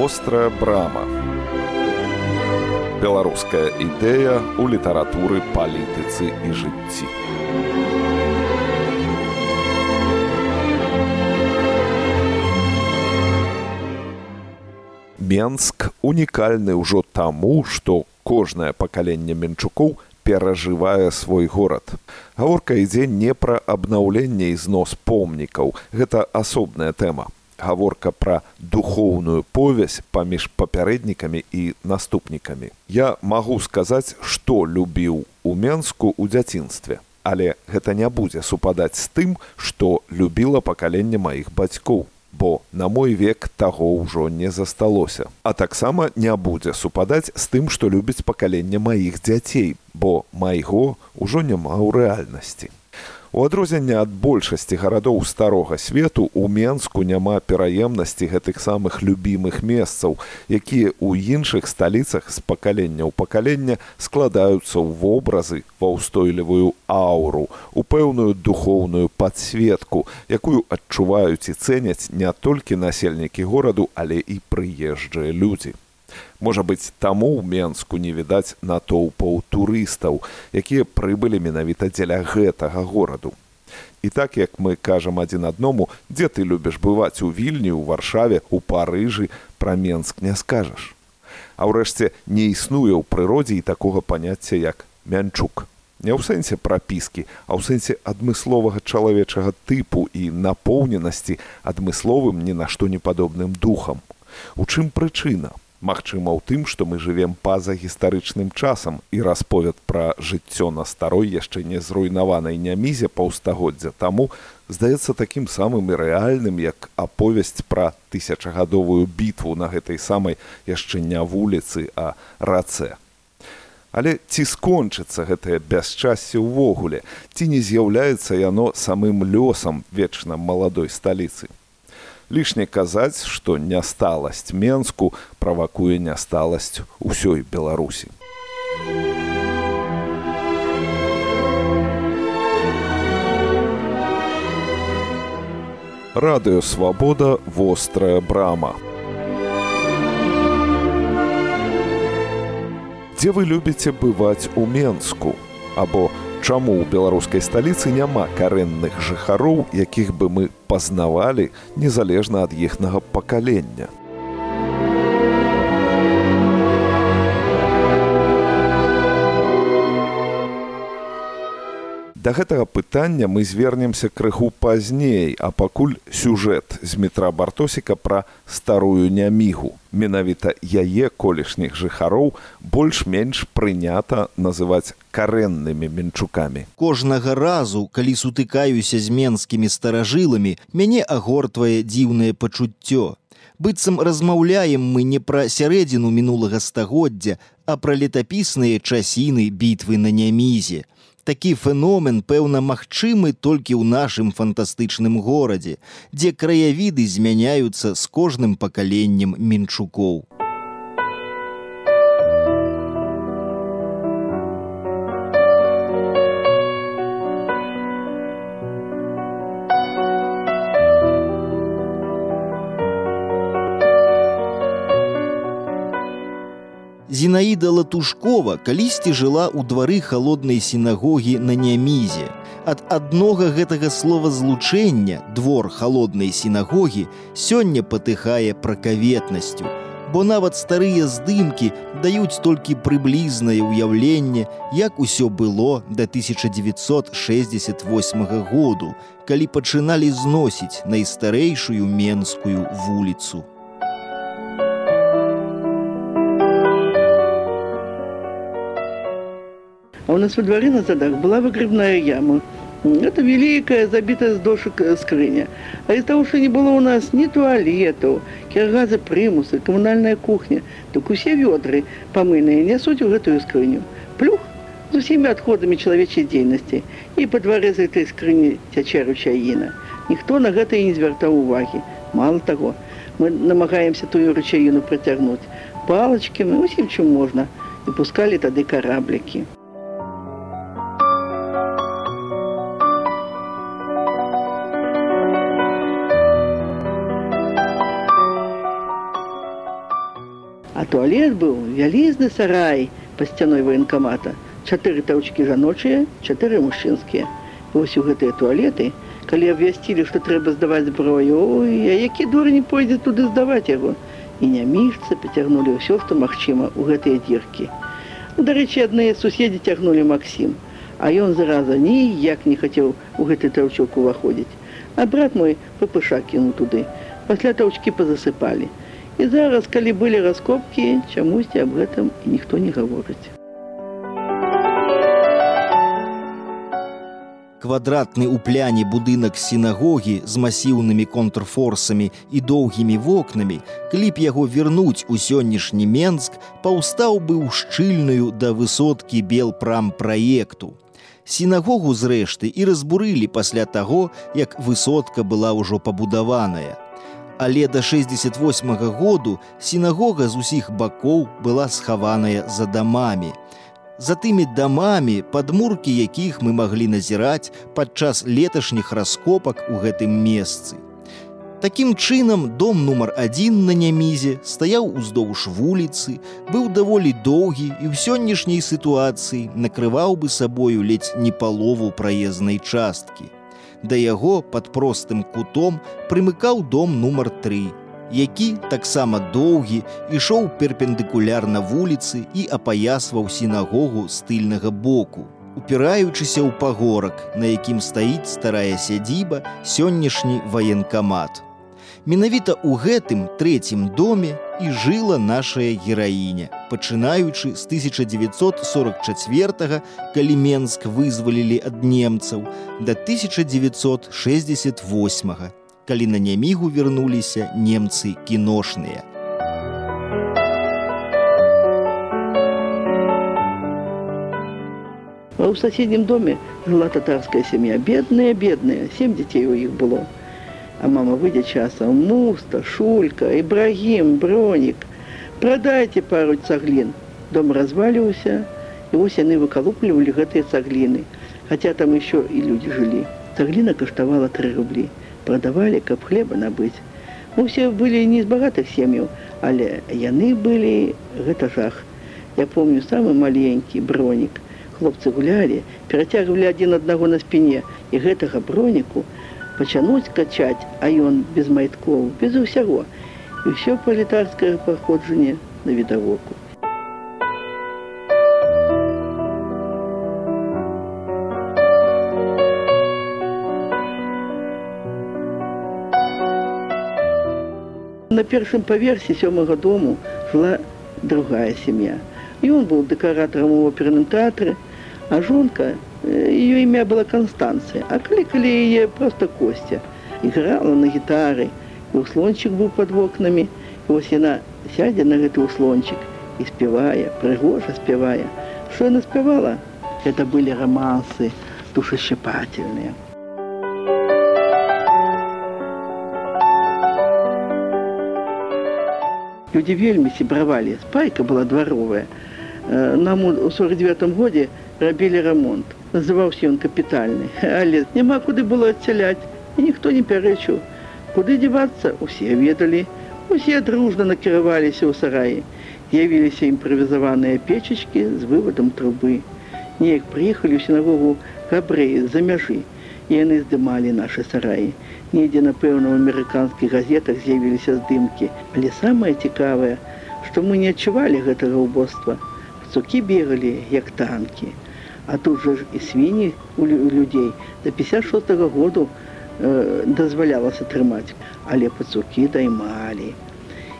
вострая брама беларуская ідэя ў літаратуры палітыцы і жыцці Менск унікальны ўжо таму, што кожнае пакаленне менчукоў перажывае свой горад. Гаворка ідзе не пра абнаўленне і знос помнікаў. Гэта асобная тэма. Гаворка пра духоўную повязь паміж папярэднікамі і наступнікамі. Я магу сказаць, што любіў у Менску ў дзяцінстве. Але гэта не будзе супадаць з тым, што любіла пакаленне маіх бацькоў бо на мой век таго ўжо не засталося. А таксама не будзе супадаць з тым, што любіць пакаленне маіх дзяцей, бо майго ўжо няма ў рэальнасці. У адрозненне ад большасці гарадоў старога свету у Менску няма пераемнасці гэтых самых любімых месцаў, якія ў іншых сталіцах з пакалення ў пакалення складаюцца ў вобразы ва ўстойлівую ауру, у пэўную духоўную падсветку, якую адчуваюць і цэняць не толькі насельнікі гораду, але і прыезджыя людзі. Можа быць, таму ў Менску не відаць натоўпаў турыстаў, якія прыбылі менавіта дзеля гэтага гораду. І так як мы кажам адзін адному, дзе ты любіш бываць у вільні, у варшаве, у парыжы, пра Менск не скажаш. А ўрэшце не існуе ў прыродзе і такога паняцця як мянчук. Не ў сэнсе прапіскі, а ў сэнсе адмысловага чалавечага тыпу і напоўненасці адмысловым ні на што непадобным духам. У чым прычына? Магчыма, у тым, што мы жывем па-за гістарычным часам і расповед пра жыццё на старой яшчэ не зруйнаванай нямізе паўстагоддзя. Таму здаецца такім самым і рэальным, як аповесць пра тысячагадовую бітву на гэтай самай яшчэ не вуліцы, а рацэ. Але ці скончыцца гэтае бясчасце ўвогуле, ці не з'яўляецца яно самым лёсам вечна маладой сталіцы лішне казаць, што нясталасць Менску правакуе нясталасць усёй Беларусі. Радыё свабода вострая брама. Дзе вы любіце бываць у Менску або чаму ў беларускай сталіцы няма карэнных жыхароў, якіх бы мы пазнавалі незалежна ад іхнага пакалення. Да гэтага пытання мы звернемся крыху пазней, а пакуль сюжэт з метра бартосіка пра старую нямігу. Менавіта яе колішніх жыхароў больш-менш прынята называць карэннымі менчукамі. Кожнага разу, калі сутыкаюся з менскімі старажыламі, мяне агортвае дзіўнае пачуццё. Быццам размаўляем мы не пра сярэдзіну мінулага стагоддзя, а пра летапісныя часіны бітвы на нямізе такі феномен пэўна магчымы толькі ў нашым фантастычным горадзе, дзе краявіды змяняюцца з кожным пакаленнем мінчукоў. Зінаіда Латушкова калісьці жыла ў двары халоднай сінагогі на нямізе. Ад аднога гэтага слова злучэння двор халоднай сінагогі сёння патыхае пракаветнасцю. Бо нават старыя здымкі даюць толькі прыблізнае ўяўленне, як усё было да 1968 году, калі пачыналі зносіць найстарэйшую менскую вуліцу. А у нас во дворе на задах была выгребная яма. Это великая, забитая с дошек э, скрыня. А из того, что не было у нас ни туалетов, киргазы, примусы, коммунальная кухня, так все ведры помыйные несут в эту скрыню. Плюх с всеми отходами человечей деятельности. И по дворе за этой скрыни тече ручаина. Никто на это и не звертал уваги. Мало того, мы намагаемся ту ручаину протягнуть палочками, всем, чем можно. И пускали тогда кораблики. туалет быў вялізны сарай па сцяной военкамата чатыры таўчкі жаночыя чатыры мужчынскія. Вось у гэтыя туалеты калі абвясцілі што трэба здаваць зброю а які дурні пойдзе туды здаваць яго? І нямішцы пацягнулі ўсё што магчыма у гэтыя дзіркі. Дарэчы адныя суседзі цягнулі Масім а ён зараза ніяк не хацеў у гэты таўчок уваходзіць. А брат мой папыша кінуў туды. Пасля таўчкі пазасыпалі і зараз калі былі раскопкі чамусьці аб гэтым ніхто не гаворыць квадратны ў пляне будынак сінагогі з масіўнымі контрфорсамі і доўгімі вокнамі, калі б яго вернуць у сённяшні Менск, паўстаў быў шчыльную да высоткі белпрам праекту. Сінагогу зрэшты і разбурылі пасля таго, як высотка была ўжо пабудаваная. Але да 68 -го году сінагога з усіх бакоў была схаваная за дамамі за тымі дамамі падмуркі якіх мы маглі назіраць падчас леташніх раскопак у гэтым месцы. Такім чынам дом нумар адзін на нямізе стаяў уздоўж вуліцы, быў даволі доўгі і ў сённяшняй сітуацыі накрываў бы сабою ледзь не палову праезнай часткі. Да яго пад простым кутом прымыкаў дом нумар 3, які таксама доўгі ішоў перпендыкулярна вуліцы і апаясваў сінагогу з тыльнага боку, упіраючыся ў пагорак, на якім стаіць старая сядзіба сённяшні ваенкамат. Менавіта ў гэтым трэцім доме і жыла нашая гераіня, пачынаючы з 1944, калі Менск вызвалілі ад немцаў да 1968 калі на нямігу вярнуліся немцы кіношныя. А ў соседнім доме жыла татарская сям'я бедная бедная сем дзяцей у іх было а мама выйдзе часам муста шулька ібрагім бронік прадайце пару цаглін дом разваліўся і вось яны выкалуплівалі гэтыя цагліны хаця там еще і людзі жылі цагліна каштавала тры рублі продавали, каб хлеба набыць. Мы все былі не з багатых сем'яў, але яны былі гэта жах. Я помню самы маленькі бронік. Хлопцы гулялі, перацягвалі адзін аднаго на спіне і гэтага броніку пачануць качаць, а ён без майткоў, без усяго. І ўсё палітарскае паходжанне на відавоку. На першым паверсе сёмага дому жыла другая сям'я. Ён быў дэкаратарам у оперным тэатры, а жонка ее імя была Канстанцыя, а калі калі яе проста косця іграла на гітары, і ўслончык быў пад вокнамі, і вось яна сядзе на гэты ўслончык і спявае, прыгожа спявае. Што яна спявала? Это былі рамансы душашчапательныя. Людзі вельмі сябравалі. Спайка была дваровая. Э, нам у 49 годзе рабілі рамонт. Называўся ён капітальны. Але няма куды было адсяляць. І ніхто не пярэчыў. Куды дзівацца, усе ведалі. Усе дружна накіраваліся ў сараі. З'явіліся імправізаваныя печачкі з вывадам трубы. Неяк прыехалі ў сінагогу габрэі з-за мяжы. І яны здымалі нашы сараі недзе напэўна у амерыканскіх газетах з'явіліся здымкі але самае цікавае што мы не адчувалі гэтага ўбоства цукі бегалі як танкі а тут жа і свіні у людзей до 56 -го году э, дазвалялася трымаць але пацукі даймалі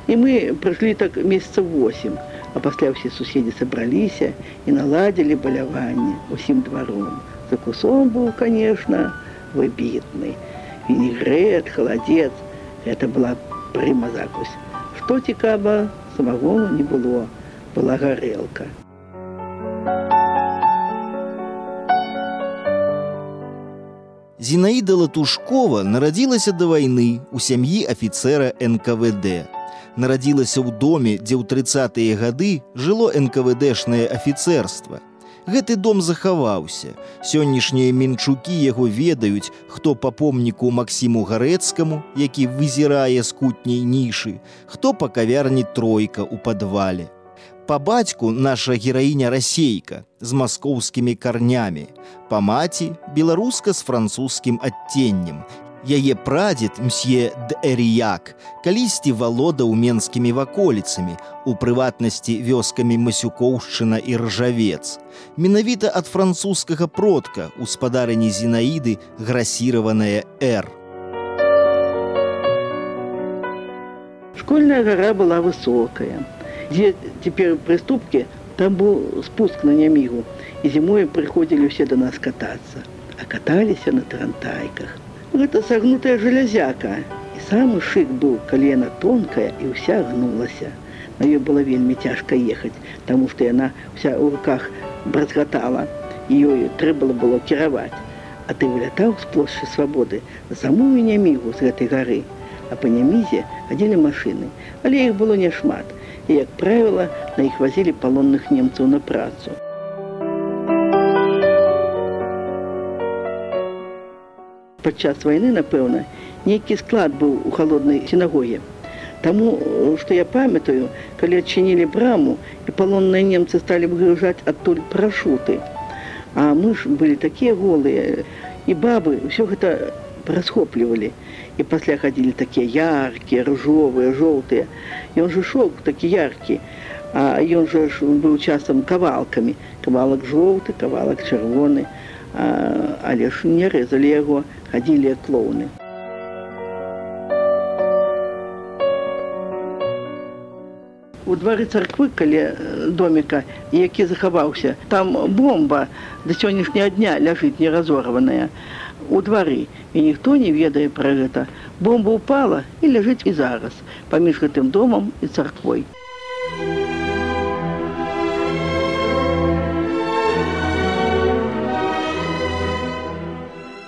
і мы прыйшлі так месяца 8 а пасля ўсе суседзі сабраліся і наладзілі баляванне усім дваром за кусом быў конечно выбітны і вінегрет, халадзец. Это была прыма закусь. Што цікава, самагону не было, была гарэлка. Зінаіда Латушкова нарадзілася да вайны ў сям'і афіцэра НКВД. Нарадзілася ў доме, дзе ў трыцатыя гады жыло НКВДшнае афіцэрства. Гэты дом захаваўся. Сённяшнія мінчукі яго ведаюць, хто па помніку Максіму гарэцкаму, які вызірае з кутняй нішы, хто па кавярні тройка ў падвале. Па бацьку наша гераіня расейка з маскоўскімі карнямі, па маці беларуска з французскім адценнем, Яе прадзед мсье д'эріяк калісьці валодаў менскімі ваколіцамі, у прыватнасці вёскамі масюкоўшчына і ржавец. Менавіта ад французскага продка у спадарыні зінаіды грасіраваная Р. Школьная гора была высокая. Где теперь приступки, там был спуск на Нямигу. И зимой приходили все до нас кататься. А катались на тарантайках. Гэта сагнутая жалязяка. І самы шык быў, калі яна тонкая і ўся гнулася. На ёй было вельмі цяжка ехаць, таму што яна вся ў руках бразгатала і ёю трэба было кіраваць. А ты вылятаў з плошчы свабоды самую нямігу з гэтай гары. А па нямізе адзелі машыны, але іх было няшмат. І, як правіла, на іх вазілі палонных немцаў на працу. падчас вайны напэўна нейкі склад быў у холоднай сінагоге Таму што я памятаю калі адчынілі браму і палонныя немцы сталі выгружаць адтуль парашуты а мы ж былі такія голыя і бабы ўсё гэта расхоплівалі і пасля хадзілі такія яркія ружовыя жоўтыя ён же шоўк такі яркі а ён жа ж быў часам кавалкамі кавалак жоўты кавалак чырвоны але ж не рэзалі яго хадзілі клоуны. У двары царквы каля доміка, які захаваўся, там бомба да сённяшняга дня ляжыць неразорваная у двары і ніхто не ведае пра гэта. Бомба упала і ляжыць і зараз паміж гэтым домам і царквой.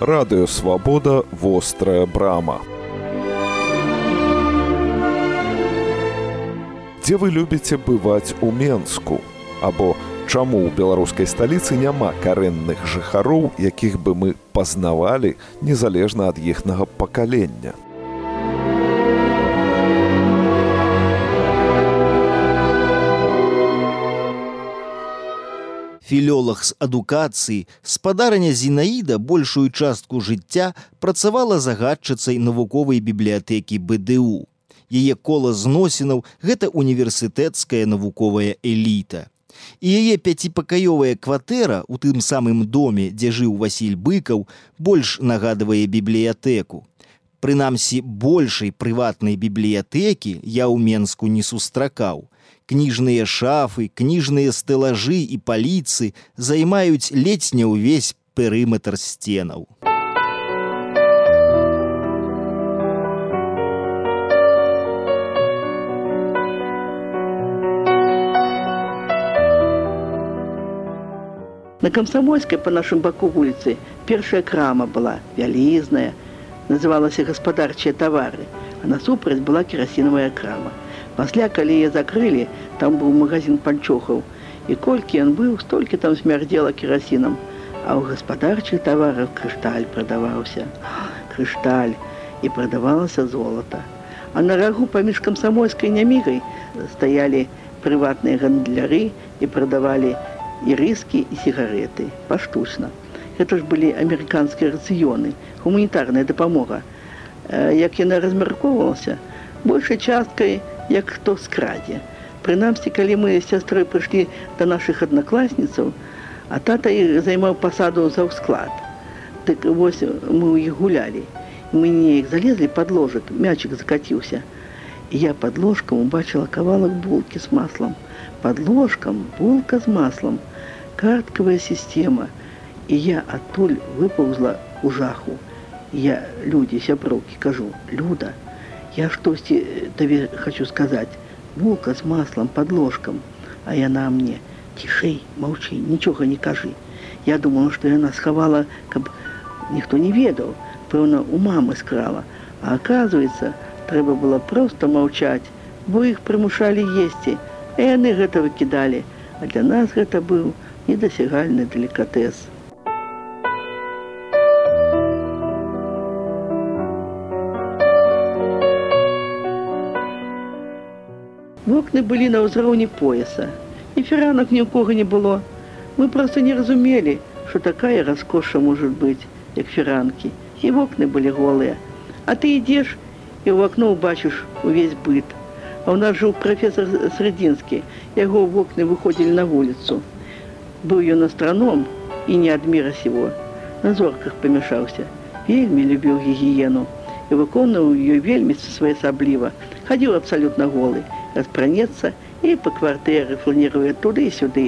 радыё свабода вострая брама дзе вы любіце бываць у менску або чаму ў беларускай сталіцы няма карэнных жыхароў якіх бы мы пазнавалі незалежна ад іхнага пакалення філёлог з адукацыі спадарня зінаіда большую частку жыцця працавала загадчыцай навуковай бібліятэкі бДУ. Яе кола зносінаў гэта універсітэцкая навуковая эліта. І яе пяціпакаёвая кватэра ў тым самым доме, дзе жыў Васіль быкаў, больш нагадвае бібліятэку. Прынамсі большай прыватнай бібліятэкі я ў Менску не сустракаў кніжныя шафы, кніжныя стэлажы і паліцы займаюць ледзь не ўвесь перыметр сценаў. На камсамольскай па нашым баку вуліцы першая крама была вялізная, называлася гаспадарчыя тавары, а насупраць была керасінавая крама. Пасля, калі я закрылі, там быў магазин панчохаў. І колькі ён быў, столькі там смярдзела керасінам, а ў гаспадарчых таварах крышталь прадаваўся. Крышталь і прадавалася золата. А на рагу паміж камсамольскай нямігай стаялі прыватныя гандляры і прадавалі і рыскі і сігареты паштучна. Гэта ж былі амерыканскія рацыёны, гуманітарная дапамога. Як яна размяркоўвалася, большай часткай, як хто скрадзе. Прынамсі, калі мы з сястрой прыйшлі да нашых аднакласніцаў, а тата іх займаў пасаду за ўсклад. Дык вось мы ў іх гулялі. Мы неяк залезлі пад ложак, мячык закаціўся. І я пад ложкам убачыла кавалак булкі з маслам. Пад ложкам булка з маслам, карткавая сістэма. І я адтуль выпаўзла ў жаху. Я людзі сяброўкі кажу: люда, Я штосьці табе хочу сказаць, булка з маслом под ложкам, а яна мне цішэй, маўчы, нічога не кажы. Я думала, што яна схавала, каб ніхто не ведаў, пэўна, у мамы скрала, а оказывается, трэба было проста маўчаць, бо іх прымушалі есці, а яны гэта выкідалі, а для нас гэта быў недасягальны делікатэс. Вокны былі на ўзроўні пояса. І фіранак ні ў кого не было. Мы просто не разумелі, што такая раскоша можа быць, як фіранкі. І вокны былі голыя. А ты ідзеш і ў акно ўбачыш увесь быт. А ў нас жыў прафесор срэдзінскі, яго вокны выходзілі на вуліцу. Быў ён астраном і не ад міра сего. На зорках памяшаўся. Вельмі любіў гігіену і выконваў ёй вельмі своеасабліва. Хадзіў абсалютна голы, распранецца і па кватэры фланіруе туды і сюды.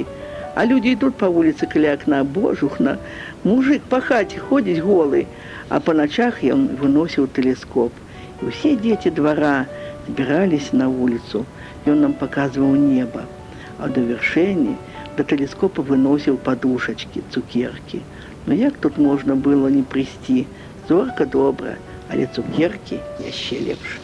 А людзі ідуць па вуліцы каля акна божухна. Мужык па хаце ходзіць голы, а па начах ён выносіў тэлескоп. І ўсе дзеці двара, збіраліся на вуліцу. Ён нам паказваў неба. А да вяршэнні да тэлескопа выносіў падушачкі, цукеркі. Ну як тут можна было не прыйсці? Зорка добра, але цукеркі яшчэ лепш.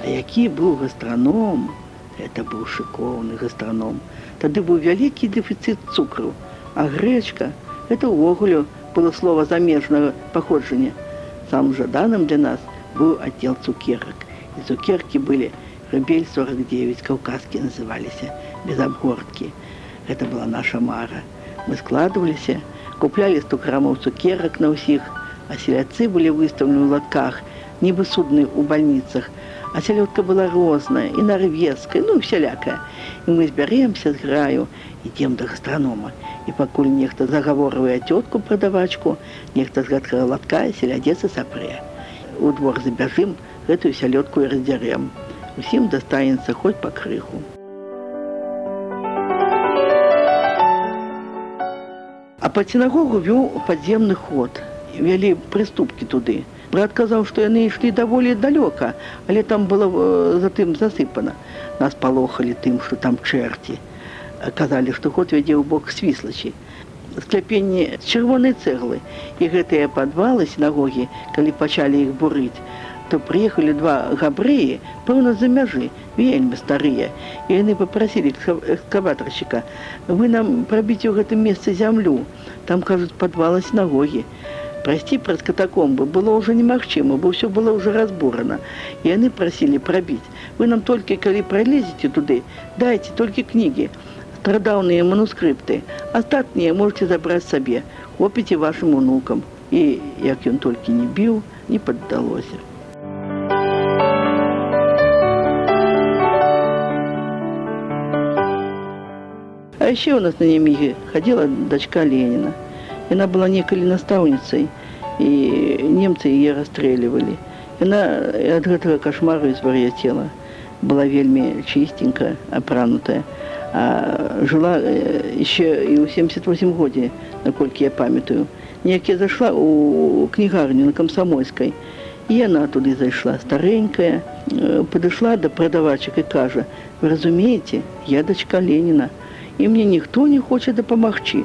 А які быў гастраном, это быў шыкоўны гастраном. Тады быў вялікі дэфіцыт цукру, А грэчка это ўвогуле было слова замежнага паходжання. Самым жаданым для нас быў аддзел цукерак. І цукеркі былі рыбель 49 каўказкі называліся без абгорткі. Гэта была наша мара. Мы складваліся, куплялі 100 грамаў цукерак на ўсіх, а селяцы былі выстаўлены ў латках, нібы судны ў бальніцах. А сялёдка была розная і нарвеская, ну всялякая. І мы збяремся з граю, ідзем да гастранома і пакуль нехта загаворвае цётку прадавачку, нехта з гэткага латка селядзецца сапрэ. У двор забяжым гэтую сялёдку і раздзярем. Усім дастанецца хоць па крыху. А па сінагогу вёў падземны ход. Вялі прыступкі туды. Брат казаў, што яны ішлі даволі далёка, але там было э, затым засыпана. Нас палохалі тым, што там чэрці казалі, што ход вядзе ў бок свіслачі. Скляпенні чырвонай цэглы і гэтыя падвалы сінагогі, калі пачалі іх бурыць, то прыехалі два габрэі, пэўна за мяжы, вельмі старыя. І яны папрасілі экскаватарщика: вы нам прабіць у гэтым месцы зямлю, там кажуць падвала сінагогі. Прайсці праз катакомбы было ўжо немагчыма, бо ўсё было ўжо разбурана. І яны прасілі прабіць. Вы нам толькі калі пралезеце туды, дайце толькі кнігі прадаўныя манускрыпты. Астатнія можете забраць сабе, хопіце вашым унукам. І як ён толькі не біў, не паддалося. А яшчэ ў нас на нямігі хадзіла дачка Леніна. Яна была некалі настаўніцай і немцы яе расстрэльвалі. Яна ад гэтага кашмару звар'яцела, была вельмі чыстенькая, апранутая жыла еще і ў 78 годзе наколькі я памятаю. Неяк я зайшла у кнігарню на камсамойскай і яна туды зайшла старенькая. Падышла да прадавачак і кажа вы разумееце я дачка леніна і мне ніхто не хоча дапамагчы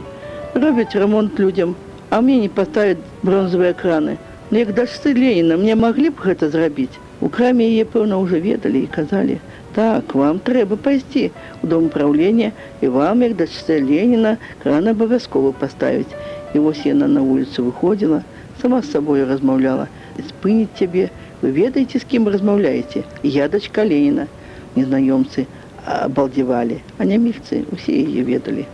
робяць рамонт людзям а мне не паставяць бронзавыя краны як дачцы леніна мне маглі б гэта зрабіць у краме яе пэўна ўжо ведалі і казалі Так, вам трэба пайсці ў дом управлення і вам, як дачце Леніна, кран абавязкова паставіць. І вось яна на вуліцу выходзіла, сама з сабою размаўляла. спыніць цябе, вы ведаеце, з кім размаўляеце. Я дачка Леніна. Незнаёмцы абалдзевалі, а нямільцы усе яе ведалі.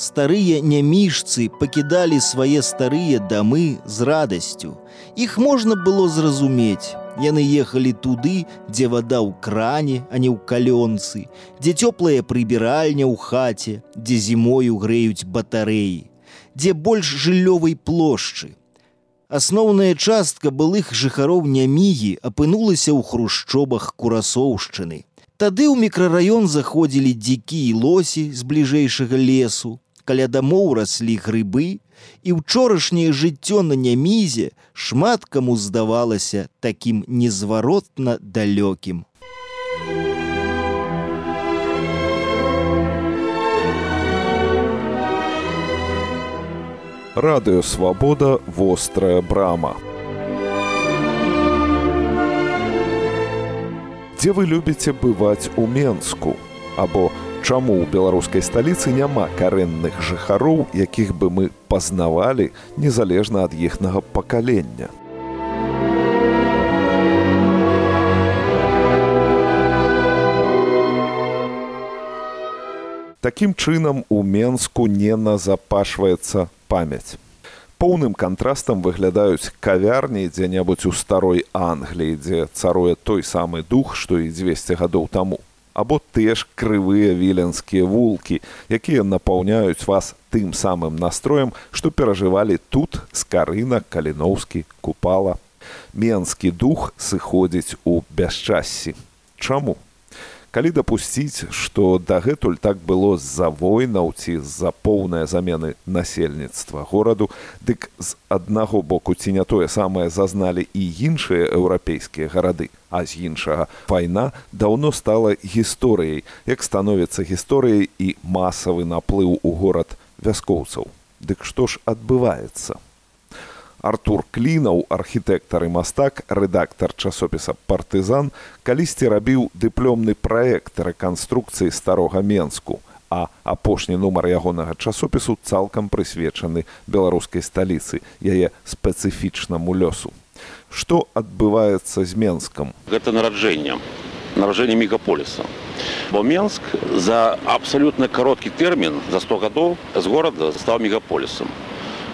Старыя нямішцы пакідалі свае старыя дамы з радасцю. Іх можна было зразумець. Яны ехалі туды, дзе вада ў кране, а не ў калёнцы, дзе цёплая прыбіральня ў хаце, дзе зімою грэюць батарэі, дзе больш жыллёвай плошчы. Асноўная частка былых жыхароў нямігі апынулася ў хрушчобах курасоўшчыны. Тады ў мікрараён заходзілі дзікі і лосі з бліжэйшага лесу, каля дамоў раслі грыбы, і учорашняе жыццё на нямізе шмат каму здавалася такім незваротна далёкім. радыё свабода вострая брама дзе вы любіце бываць у менску або чаму ў беларускай сталіцы няма карэнных жыхароў якіх бы мы пазнавалі незалежна ад іхнага пакалення Такім чынам у Менску не назапашваецца памяць. Поўным кантрастам выглядаюць кавярні дзе-небудзь у старой Англіі, дзе царуе той самы дух, што і 200 гадоў таму. Або тыя ж крывыя віленскія вулкі, якія напаўняюць вас тым самым настроем, што перажывалі тут з карына каліноўскі купала. Менскі дух сыходзіць у бясчассі. Чаму? калі дапусціць што дагэтуль так было з-за войнаў ці з-за поўнай замены насельніцтва гораду дык з аднаго боку ці не тое самае зазналі і іншыя еўрапейскія гарады а з іншага. Вайна даўно стала гісторыяй як становіцца гісторыяй і масавы наплыў у горад вяскоўцаў. Дык што ж адбываецца? Артур клінаў архітэктар і мастак рэдактар часопіса партызан калісьці рабіў дыплёмны праект рэканструкцыі старога менску а апошні нумар ягонага часопісу цалкам прысвечаны беларускай сталіцы яе спецыфічнаму лёсу што адбываецца з менскам гэта нараджэннем наражэнне мегаполіса бо менск за абсалютна кароткі тэрмін за 100 гадоў з горада стаў мегаполісам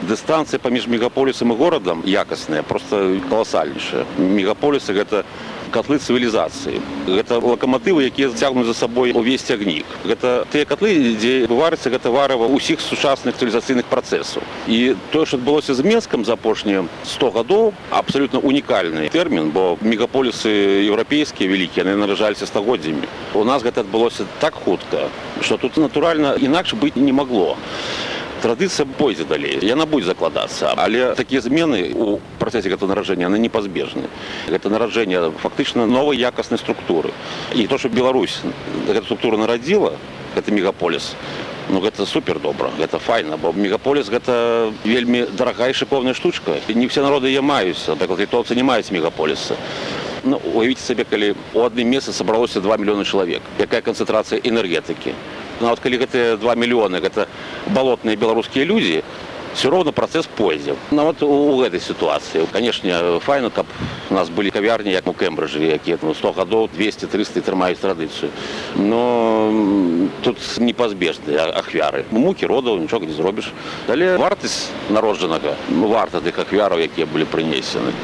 дыстанцыя паміж мегаполісам і горадам якасная просто каласальнейшая мегаполісы гэта котлы цывілізацыі гэта лакаматывы якія зацягнуць за сабой увесь цягнік гэта тыя котлы дзе варыцца гэта варыва ўсіх сучасных цывілізацыйных працэсаў і тое што адбылося з менскам за апошнія 100 гадоў абсалютна унікальны тэрмін бо мегаполісы еўрапейскія вялікія яны наражаліся стагоддзямі у нас гэта адбылося так хутка што тут натуральна інакш быць не магло традыцыя пойдзе далей яна будзе закладацца але такія змены у працэсе гэта наражэння яны непазбежны гэта наражэнне фактычна новай якаснай структуры. І то что Беларусь гэту структуру нарадзіла гэта мегаполіс Ну гэта супер добра гэта файна бо мегаполіс гэта вельмі дарагая шыкоўная штучка. Не все народы я маюся так літоўцы не маюць мегаполіса ну, уявіце сабе калі у адным месцы сабралося 2 мільёны чалавек якая канцэнтрацыя энергетыкі нават калі гэтыя два мільёны гэта балотныя беларускія людзі все роўна працэс пойдзе. Нават у гэтай сітуацыі. Канешне файна каб у нас былі кавярні як у кэмбрыжы якія ну, 100 гадоў 200 300 трымаюць традыцыю. Но тут непазбежныя ахвяры. Мукі родаў нічога не зробіш. Але вартасць народжанага варта тых ахвяраў якія былі прынесены